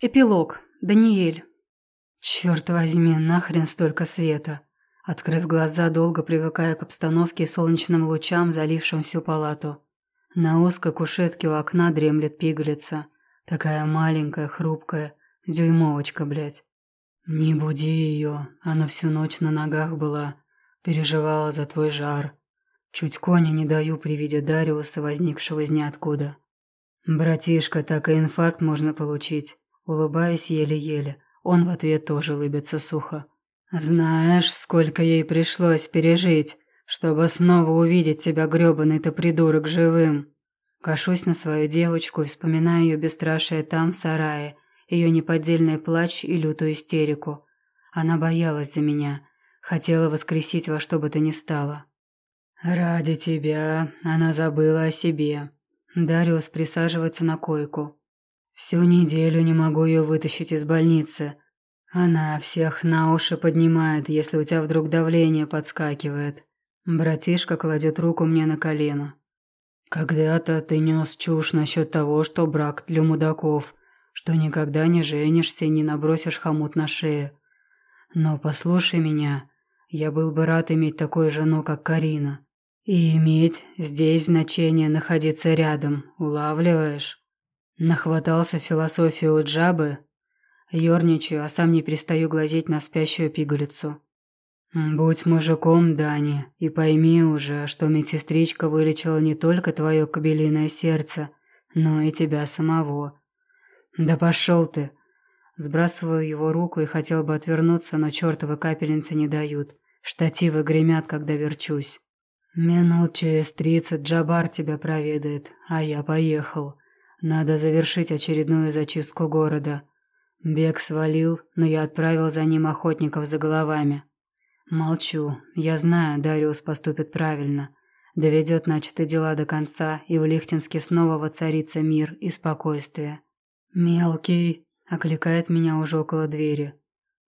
Эпилог. Даниэль. Черт возьми, нахрен столько света. Открыв глаза, долго привыкая к обстановке и солнечным лучам, залившим всю палату. На узкой кушетке у окна дремлет пигалица. Такая маленькая, хрупкая, дюймовочка, блядь. Не буди ее, она всю ночь на ногах была, переживала за твой жар. Чуть коня не даю при виде Дариуса, возникшего из ниоткуда. Братишка, так и инфаркт можно получить. Улыбаюсь еле-еле. Он в ответ тоже улыбится сухо. «Знаешь, сколько ей пришлось пережить, чтобы снова увидеть тебя, грёбаный ты придурок, живым!» Кашусь на свою девочку и вспоминаю ее бесстрашие там, в сарае, ее неподдельный плач и лютую истерику. Она боялась за меня, хотела воскресить во что бы то ни стало. «Ради тебя она забыла о себе». Дариус присаживается на койку. Всю неделю не могу ее вытащить из больницы. Она всех на уши поднимает, если у тебя вдруг давление подскакивает. Братишка кладет руку мне на колено. Когда-то ты нес чушь насчет того, что брак для мудаков, что никогда не женишься и не набросишь хомут на шею. Но послушай меня, я был бы рад иметь такую жену, как Карина. И иметь здесь значение находиться рядом, улавливаешь? Нахватался философию джабы. Ёрничаю, а сам не перестаю глазеть на спящую пигалицу. «Будь мужиком, Дани, и пойми уже, что медсестричка вылечила не только твое кобелиное сердце, но и тебя самого». «Да пошел ты!» Сбрасываю его руку и хотел бы отвернуться, но чертовы капельницы не дают. Штативы гремят, когда верчусь. «Минут через тридцать Джабар тебя проведает, а я поехал. Надо завершить очередную зачистку города. Бег свалил, но я отправил за ним охотников за головами. Молчу. Я знаю, Дариус поступит правильно. Доведет начатые дела до конца, и в Лихтинске снова воцарится мир и спокойствие. «Мелкий!» — окликает меня уже около двери.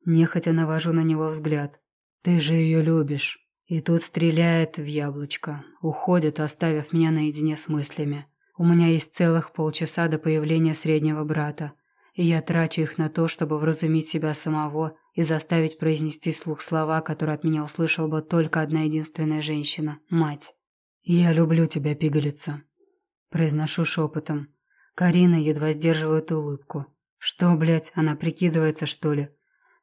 Нехотя навожу на него взгляд. «Ты же ее любишь!» И тут стреляет в яблочко. Уходит, оставив меня наедине с мыслями. У меня есть целых полчаса до появления среднего брата, и я трачу их на то, чтобы вразумить себя самого и заставить произнести вслух слова, которые от меня услышала бы только одна единственная женщина — мать. «Я люблю тебя, пигалица», — произношу шепотом. Карина едва сдерживает улыбку. «Что, блядь, она прикидывается, что ли?»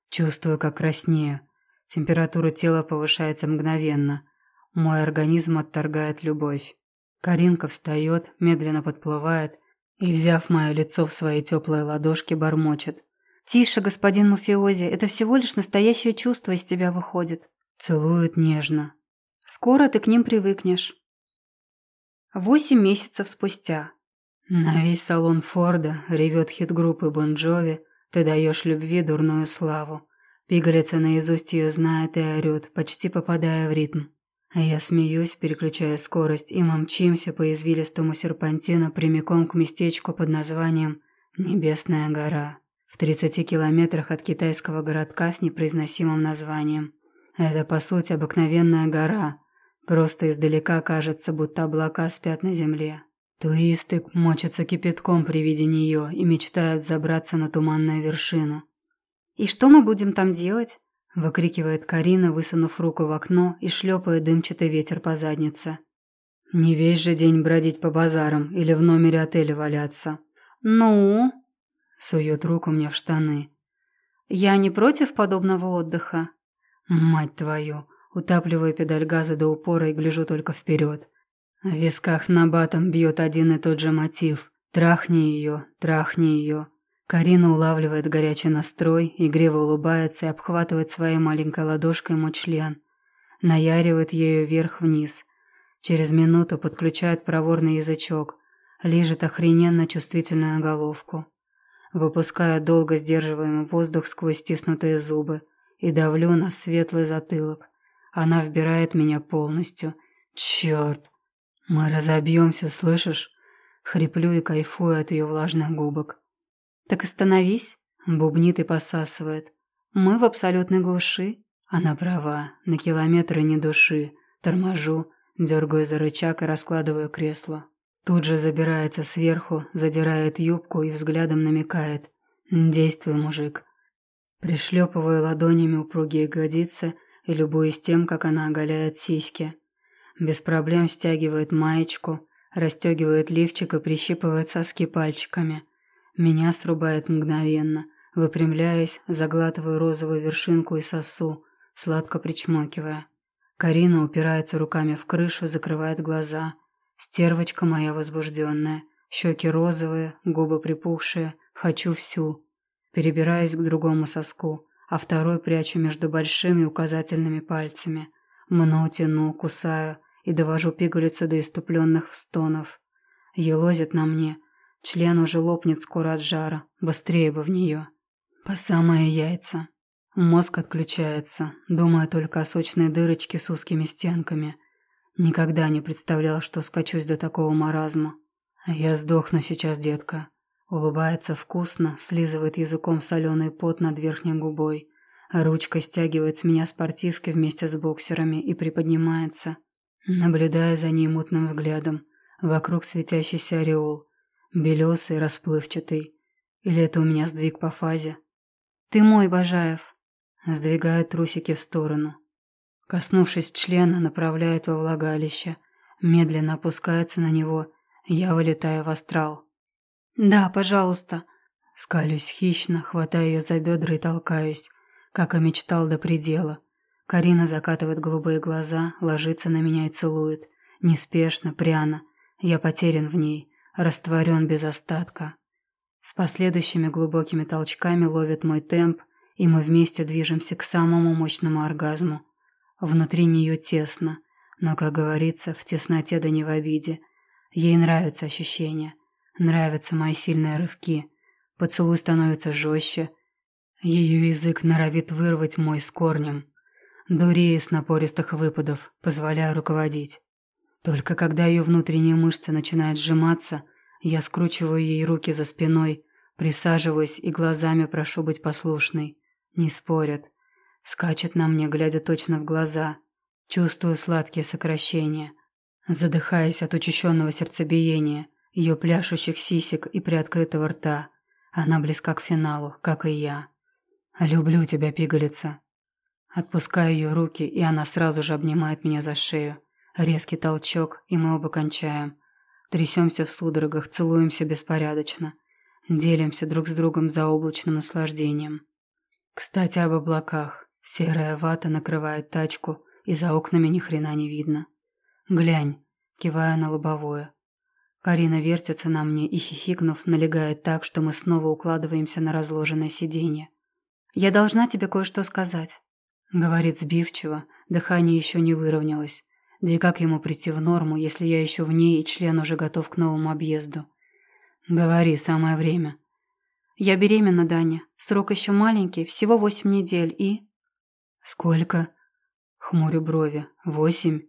Чувствую, как краснею. Температура тела повышается мгновенно. Мой организм отторгает любовь. Каринка встает, медленно подплывает и, взяв мое лицо в свои теплые ладошки, бормочет. «Тише, господин Мафиози, это всего лишь настоящее чувство из тебя выходит». Целует нежно. «Скоро ты к ним привыкнешь». Восемь месяцев спустя. На весь салон Форда ревет хит группы Бон Джови «Ты даешь любви дурную славу». Пигалица наизусть ее знает и орет, почти попадая в ритм. Я смеюсь, переключая скорость, и мы мчимся по извилистому серпантину прямиком к местечку под названием «Небесная гора» в 30 километрах от китайского городка с непроизносимым названием. Это, по сути, обыкновенная гора. Просто издалека кажется, будто облака спят на земле. Туристы мочатся кипятком при виде нее и мечтают забраться на туманную вершину. «И что мы будем там делать?» — выкрикивает Карина, высунув руку в окно и шлепая дымчатый ветер по заднице. «Не весь же день бродить по базарам или в номере отеля валяться». «Ну?» — сует руку мне в штаны. «Я не против подобного отдыха». «Мать твою!» Утапливаю педаль газа до упора и гляжу только вперед. В висках на батом бьет один и тот же мотив. «Трахни ее, трахни ее». Карина улавливает горячий настрой, игриво улыбается и обхватывает своей маленькой ладошкой мой член. Наяривает ею вверх-вниз. Через минуту подключает проворный язычок. Лижет охрененно чувствительную головку. Выпускаю долго сдерживаемый воздух сквозь стиснутые зубы и давлю на светлый затылок. Она вбирает меня полностью. Черт! Мы разобьемся, слышишь? Хриплю и кайфую от ее влажных губок. «Так остановись», — бубнит и посасывает. «Мы в абсолютной глуши». Она права, на километры ни души. Торможу, дергаю за рычаг и раскладываю кресло. Тут же забирается сверху, задирает юбку и взглядом намекает. Действуй, мужик. Пришлепываю ладонями упругие ягодицы и любуюсь тем, как она оголяет сиськи. Без проблем стягивает маечку, расстегивает лифчик и прищипывает соски пальчиками. Меня срубает мгновенно. Выпрямляясь, заглатываю розовую вершинку и сосу, сладко причмокивая. Карина упирается руками в крышу, закрывает глаза. Стервочка моя возбужденная. Щеки розовые, губы припухшие. Хочу всю. Перебираюсь к другому соску, а второй прячу между большими указательными пальцами. Мну, тяну, кусаю и довожу пигалицу до иступленных стонов. Елозит на мне. Член уже лопнет скоро от жара. Быстрее бы в нее. По самые яйца. Мозг отключается, думая только о сочной дырочке с узкими стенками. Никогда не представляла, что скачусь до такого маразма. Я сдохну сейчас, детка. Улыбается вкусно, слизывает языком соленый пот над верхней губой. Ручка стягивает с меня спортивки вместе с боксерами и приподнимается, наблюдая за ней мутным взглядом. Вокруг светящийся ореол, белесый, расплывчатый. Или это у меня сдвиг по фазе? «Ты мой, Бажаев!» Сдвигает трусики в сторону. Коснувшись члена, направляет во влагалище. Медленно опускается на него. Я вылетаю в астрал. «Да, пожалуйста». Скалюсь хищно, хватаю ее за бедра и толкаюсь, как и мечтал до предела. Карина закатывает голубые глаза, ложится на меня и целует. Неспешно, пряно. Я потерян в ней, растворен без остатка. С последующими глубокими толчками ловит мой темп, и мы вместе движемся к самому мощному оргазму. Внутри нее тесно, но, как говорится, в тесноте да не в обиде. Ей нравятся ощущения, нравятся мои сильные рывки. Поцелуй становится жестче. Ее язык норовит вырвать мой с корнем. Дурея с напористых выпадов, позволяя руководить. Только когда ее внутренние мышцы начинают сжиматься, я скручиваю ей руки за спиной, присаживаюсь и глазами прошу быть послушной. Не спорят. Скачет на мне, глядя точно в глаза. Чувствую сладкие сокращения. Задыхаясь от учащенного сердцебиения, ее пляшущих сисек и приоткрытого рта. Она близка к финалу, как и я. «Люблю тебя, пигалица». Отпускаю ее руки, и она сразу же обнимает меня за шею. Резкий толчок, и мы оба кончаем. Трясемся в судорогах, целуемся беспорядочно. Делимся друг с другом заоблачным наслаждением. Кстати, об облаках. Серая вата накрывает тачку, и за окнами ни хрена не видно. Глянь, кивая на лобовое. Карина вертится на мне и, хихикнув, налегает так, что мы снова укладываемся на разложенное сиденье. «Я должна тебе кое-что сказать», — говорит сбивчиво, дыхание еще не выровнялось. Да и как ему прийти в норму, если я еще в ней и член уже готов к новому объезду? «Говори, самое время», «Я беременна, Даня. Срок еще маленький, всего восемь недель и...» «Сколько?» Хмурю брови. «Восемь?»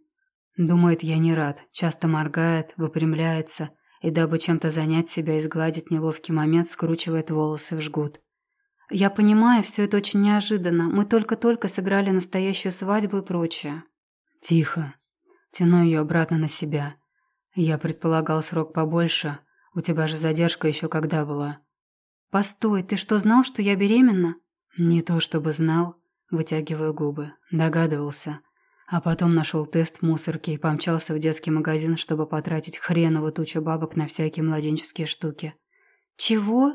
Думает, я не рад. Часто моргает, выпрямляется и, дабы чем-то занять себя и сгладить неловкий момент, скручивает волосы в жгут. «Я понимаю, все это очень неожиданно. Мы только-только сыграли настоящую свадьбу и прочее». «Тихо. Тяну ее обратно на себя. Я предполагал срок побольше. У тебя же задержка еще когда была?» «Постой, ты что, знал, что я беременна?» «Не то чтобы знал», — вытягиваю губы. Догадывался. А потом нашел тест в мусорке и помчался в детский магазин, чтобы потратить хреново тучу бабок на всякие младенческие штуки. «Чего?»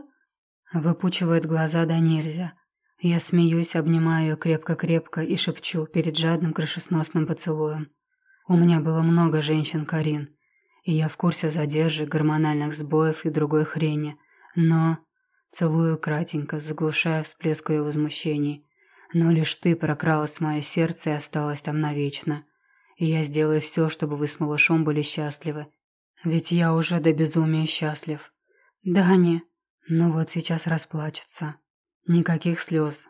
Выпучивает глаза да нельзя. Я смеюсь, обнимаю ее крепко-крепко и шепчу перед жадным крышесносным поцелуем. У меня было много женщин, Карин, и я в курсе задержек, гормональных сбоев и другой хрени, но... Целую кратенько, заглушая всплеск ее возмущений. Но лишь ты прокралась в мое сердце и осталась там навечно. И я сделаю все, чтобы вы с малышом были счастливы. Ведь я уже до безумия счастлив. Да, не. Ну вот сейчас расплачется. Никаких слез.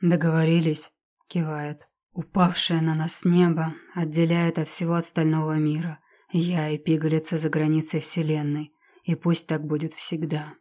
Договорились? Кивает. Упавшее на нас небо отделяет от всего остального мира. Я и пигалица за границей Вселенной. И пусть так будет всегда.